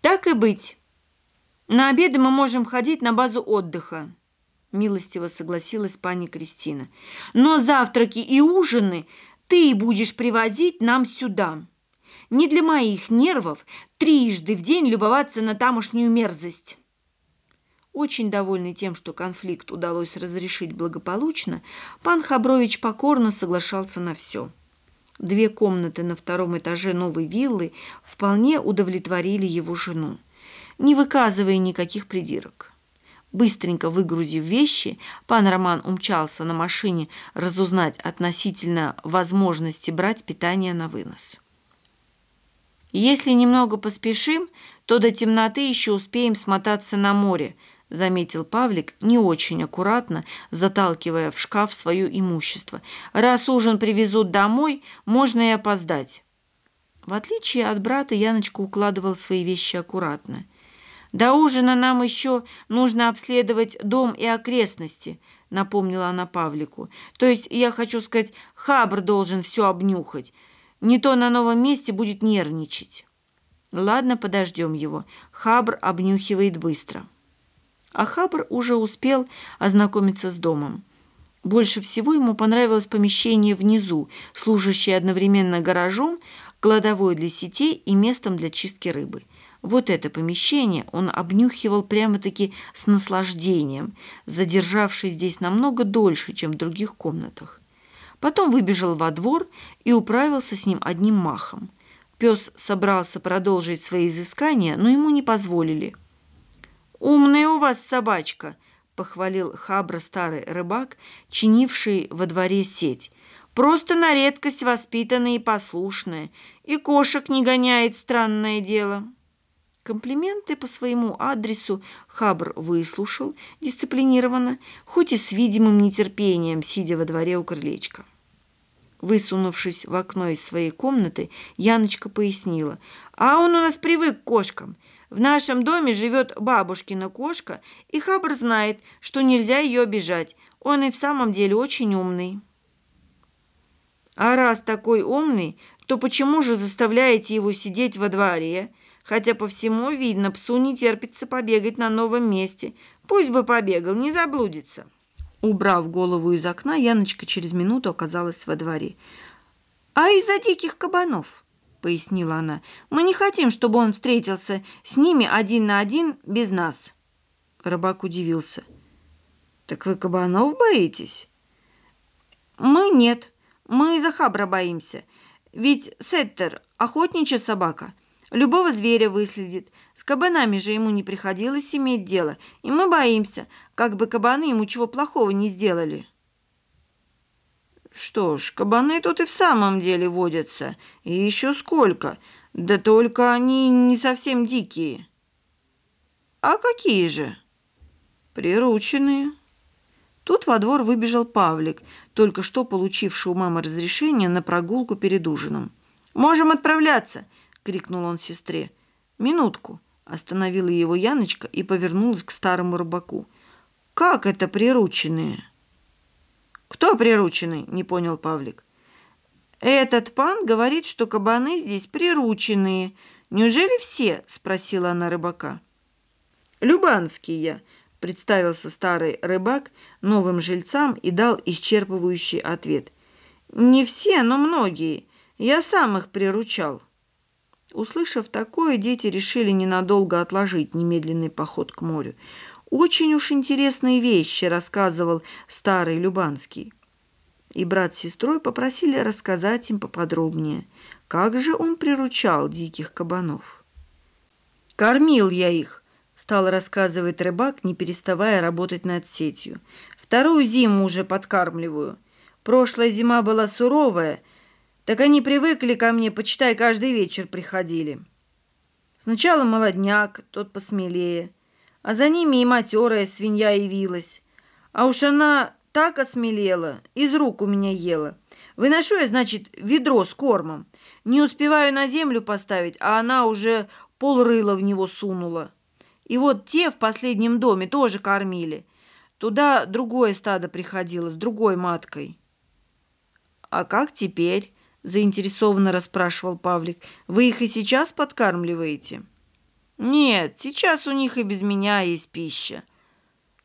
Так и быть. На обеды мы можем ходить на базу отдыха. Милостиво согласилась пани Кристина. Но завтраки и ужины ты будешь привозить нам сюда. Не для моих нервов трижды в день любоваться на тамошнюю мерзость. Очень довольный тем, что конфликт удалось разрешить благополучно, пан Хабрович покорно соглашался на все. Две комнаты на втором этаже новой виллы вполне удовлетворили его жену, не выказывая никаких придирок. Быстренько выгрузив вещи, пан Роман умчался на машине разузнать относительно возможности брать питание на вынос. «Если немного поспешим, то до темноты еще успеем смотаться на море», — заметил Павлик, не очень аккуратно, заталкивая в шкаф свое имущество. «Раз ужин привезут домой, можно и опоздать». В отличие от брата, Яночка укладывал свои вещи аккуратно. «До ужина нам еще нужно обследовать дом и окрестности», — напомнила она Павлику. «То есть, я хочу сказать, Хабр должен все обнюхать. Не то на новом месте будет нервничать». «Ладно, подождем его. Хабр обнюхивает быстро». А Хабр уже успел ознакомиться с домом. Больше всего ему понравилось помещение внизу, служащее одновременно гаражом, кладовой для сетей и местом для чистки рыбы. Вот это помещение он обнюхивал прямо-таки с наслаждением, задержавшись здесь намного дольше, чем в других комнатах. Потом выбежал во двор и управился с ним одним махом. Пес собрался продолжить свои изыскания, но ему не позволили – «Умная у вас собачка», — похвалил хабра старый рыбак, чинивший во дворе сеть. «Просто на редкость воспитанная и послушная, и кошек не гоняет, странное дело». Комплименты по своему адресу Хабр выслушал дисциплинированно, хоть и с видимым нетерпением, сидя во дворе у крылечка. Высунувшись в окно из своей комнаты, Яночка пояснила. «А он у нас привык к кошкам. В нашем доме живет бабушкина кошка, и Хабр знает, что нельзя ее обижать. Он и в самом деле очень умный. А раз такой умный, то почему же заставляете его сидеть во дворе? Хотя по всему видно, псу не терпится побегать на новом месте. Пусть бы побегал, не заблудится. Убрав голову из окна, Яночка через минуту оказалась во дворе. А из-за диких кабанов? — пояснила она. «Мы не хотим, чтобы он встретился с ними один на один без нас». Рыбак удивился. «Так вы кабанов боитесь?» «Мы нет. Мы за хабра боимся. Ведь Сеттер — охотничья собака. Любого зверя выследит. С кабанами же ему не приходилось иметь дело. И мы боимся, как бы кабаны ему чего плохого не сделали». Что ж, кабаны тут и в самом деле водятся. И еще сколько. Да только они не совсем дикие. А какие же? Прирученные. Тут во двор выбежал Павлик, только что получивший у мамы разрешение на прогулку перед ужином. «Можем отправляться!» — крикнул он сестре. «Минутку!» — остановила его Яночка и повернулась к старому рыбаку. «Как это прирученные?» «Кто прирученный?» – не понял Павлик. «Этот пан говорит, что кабаны здесь прирученные. Неужели все?» – спросила она рыбака. «Любанский я», – представился старый рыбак новым жильцам и дал исчерпывающий ответ. «Не все, но многие. Я сам их приручал». Услышав такое, дети решили ненадолго отложить немедленный поход к морю. Очень уж интересные вещи рассказывал старый Любанский. И брат с сестрой попросили рассказать им поподробнее, как же он приручал диких кабанов. «Кормил я их», — стал рассказывать рыбак, не переставая работать над сетью. «Вторую зиму уже подкармливаю. Прошлая зима была суровая, так они привыкли ко мне, почитай, каждый вечер приходили. Сначала молодняк, тот посмелее» а за ними и матерая свинья явилась. А уж она так осмелела, из рук у меня ела. Выношу я, значит, ведро с кормом. Не успеваю на землю поставить, а она уже полрыла в него сунула. И вот те в последнем доме тоже кормили. Туда другое стадо приходило с другой маткой. «А как теперь?» – заинтересованно расспрашивал Павлик. «Вы их и сейчас подкармливаете?» Нет, сейчас у них и без меня есть пища.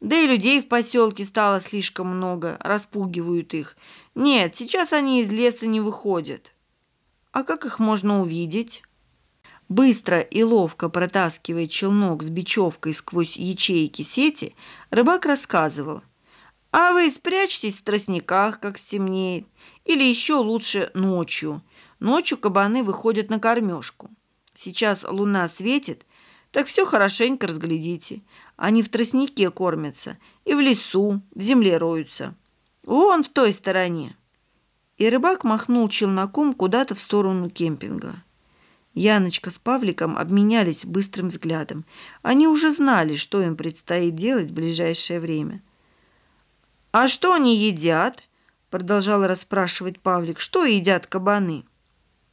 Да и людей в поселке стало слишком много, распугивают их. Нет, сейчас они из леса не выходят. А как их можно увидеть? Быстро и ловко протаскивая челнок с бечевкой сквозь ячейки сети, рыбак рассказывал. «А вы спрячьтесь в тростниках, как стемнеет, или еще лучше ночью. Ночью кабаны выходят на кормежку. Сейчас луна светит, так все хорошенько разглядите. Они в тростнике кормятся и в лесу, в земле роются. Вон в той стороне». И рыбак махнул челноком куда-то в сторону кемпинга. Яночка с Павликом обменялись быстрым взглядом. Они уже знали, что им предстоит делать в ближайшее время. «А что они едят?» – продолжал расспрашивать Павлик. «Что едят кабаны?»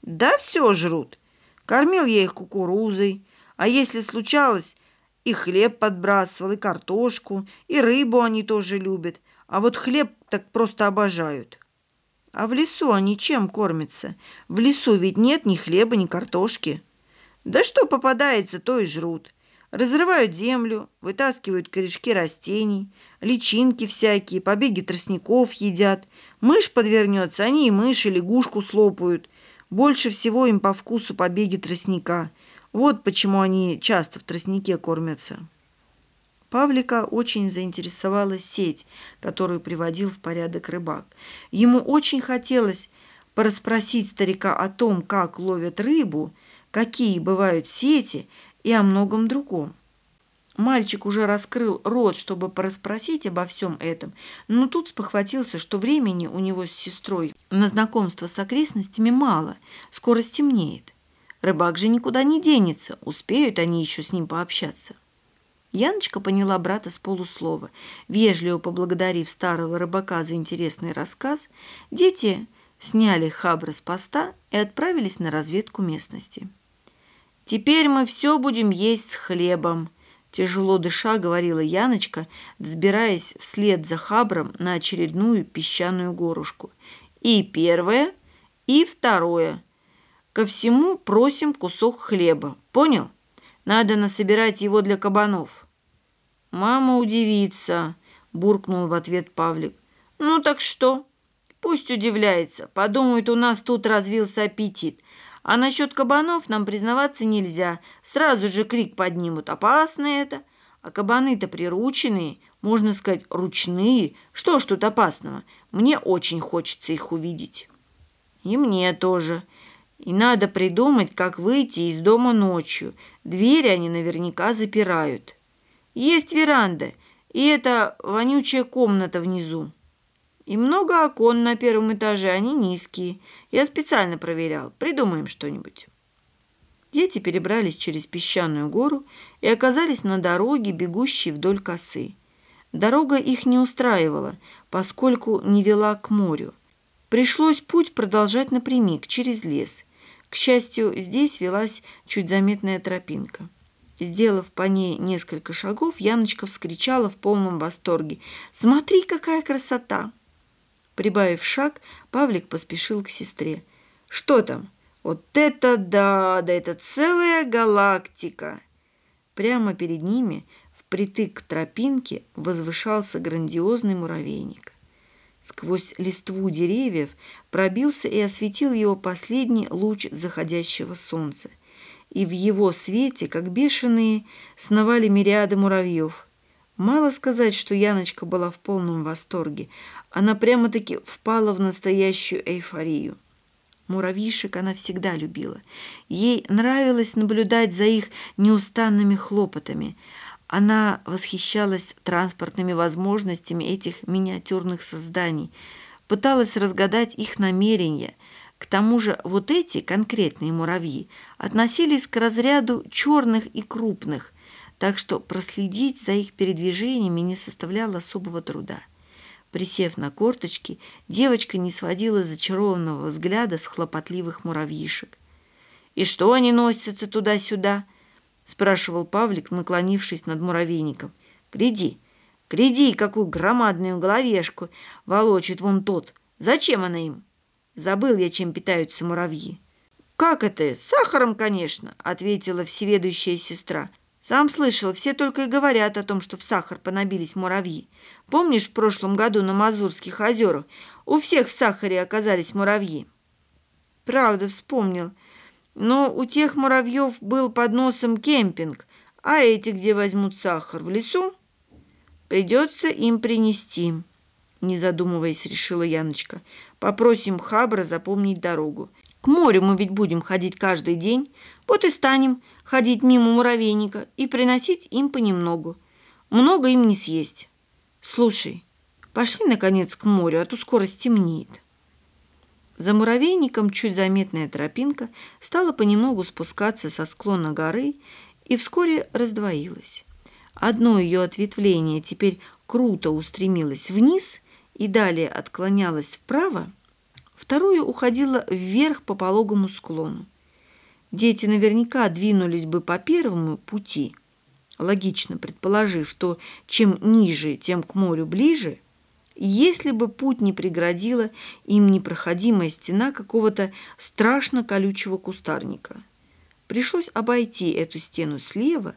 «Да все жрут. Кормил я их кукурузой. А если случалось, и хлеб подбрасывал, и картошку, и рыбу они тоже любят. А вот хлеб так просто обожают». А в лесу они чем кормятся? В лесу ведь нет ни хлеба, ни картошки. Да что попадается, то и жрут. Разрывают землю, вытаскивают корешки растений, личинки всякие, побеги тростников едят. Мышь подвернется, они и мышь, и лягушку слопают. Больше всего им по вкусу побеги тростника. Вот почему они часто в тростнике кормятся. Павлика очень заинтересовала сеть, которую приводил в порядок рыбак. Ему очень хотелось порасспросить старика о том, как ловят рыбу, какие бывают сети и о многом другом. Мальчик уже раскрыл рот, чтобы порасспросить обо всем этом, но тут спохватился, что времени у него с сестрой на знакомство с окрестностями мало, скоро стемнеет. Рыбак же никуда не денется, успеют они еще с ним пообщаться. Яночка поняла брата с полуслова. Вежливо поблагодарив старого рыбака за интересный рассказ, дети сняли хабра с поста и отправились на разведку местности. «Теперь мы все будем есть с хлебом», – тяжело дыша говорила Яночка, взбираясь вслед за хабром на очередную песчаную горушку. «И первое, и второе. Ко всему просим кусок хлеба. Понял?» Надо насобирать его для кабанов». «Мама удивится», – буркнул в ответ Павлик. «Ну так что? Пусть удивляется. Подумает, у нас тут развился аппетит. А насчет кабанов нам признаваться нельзя. Сразу же крик поднимут. Опасно это. А кабаны-то прирученные, можно сказать, ручные. Что ж тут опасного? Мне очень хочется их увидеть». «И мне тоже», и надо придумать, как выйти из дома ночью. Двери они наверняка запирают. Есть веранда, и это вонючая комната внизу. И много окон на первом этаже, они низкие. Я специально проверял. Придумаем что-нибудь. Дети перебрались через песчаную гору и оказались на дороге, бегущей вдоль косы. Дорога их не устраивала, поскольку не вела к морю. Пришлось путь продолжать напрямик, через лес – к счастью, здесь велась чуть заметная тропинка. Сделав по ней несколько шагов, Яночка вскричала в полном восторге. «Смотри, какая красота!» Прибавив шаг, Павлик поспешил к сестре. «Что там? Вот это да! Да это целая галактика!» Прямо перед ними, впритык к тропинке, возвышался грандиозный муравейник. Сквозь листву деревьев пробился и осветил его последний луч заходящего солнца. И в его свете, как бешеные, сновали мириады муравьев. Мало сказать, что Яночка была в полном восторге. Она прямо-таки впала в настоящую эйфорию. Муравьишек она всегда любила. Ей нравилось наблюдать за их неустанными хлопотами – она восхищалась транспортными возможностями этих миниатюрных созданий, пыталась разгадать их намерения. К тому же вот эти конкретные муравьи относились к разряду черных и крупных, так что проследить за их передвижениями не составляло особого труда. Присев на корточки, девочка не сводила зачарованного взгляда с хлопотливых муравьишек. «И что они носятся туда-сюда?» Спрашивал Павлик, наклонившись над муравейником. «Гляди, гляди, какую громадную головешку волочит вон тот. Зачем она им?» Забыл я, чем питаются муравьи. «Как это? Сахаром, конечно», — ответила всеведущая сестра. Сам слышал, все только и говорят о том, что в сахар понабились муравьи. Помнишь, в прошлом году на Мазурских озерах у всех в сахаре оказались муравьи? Правда, вспомнил. Но у тех муравьев был под носом кемпинг, а эти где возьмут сахар? В лесу? Придется им принести, не задумываясь, решила Яночка. Попросим Хабра запомнить дорогу. К морю мы ведь будем ходить каждый день, вот и станем ходить мимо муравейника и приносить им понемногу. Много им не съесть. Слушай, пошли, наконец, к морю, а то скоро стемнеет. За муравейником чуть заметная тропинка стала понемногу спускаться со склона горы и вскоре раздвоилась. Одно ее ответвление теперь круто устремилось вниз и далее отклонялось вправо, второе уходило вверх по пологому склону. Дети наверняка двинулись бы по первому пути, логично предположив, что чем ниже, тем к морю ближе, если бы путь не преградила им непроходимая стена какого-то страшно колючего кустарника. Пришлось обойти эту стену слева,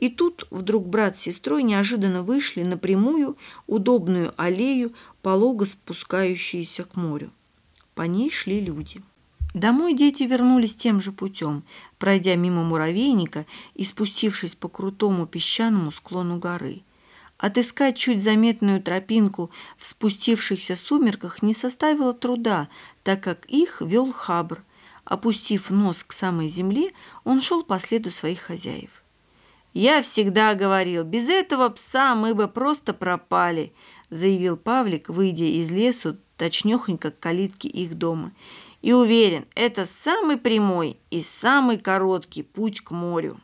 и тут вдруг брат с сестрой неожиданно вышли на прямую, удобную аллею, полого спускающуюся к морю. По ней шли люди. Домой дети вернулись тем же путем, пройдя мимо муравейника и спустившись по крутому песчаному склону горы. Отыскать чуть заметную тропинку в спустившихся сумерках не составило труда, так как их вел Хабр. Опустив нос к самой земле, он шел по следу своих хозяев. «Я всегда говорил, без этого пса мы бы просто пропали», заявил Павлик, выйдя из лесу точнёхонько к калитке их дома – и уверен, это самый прямой и самый короткий путь к морю.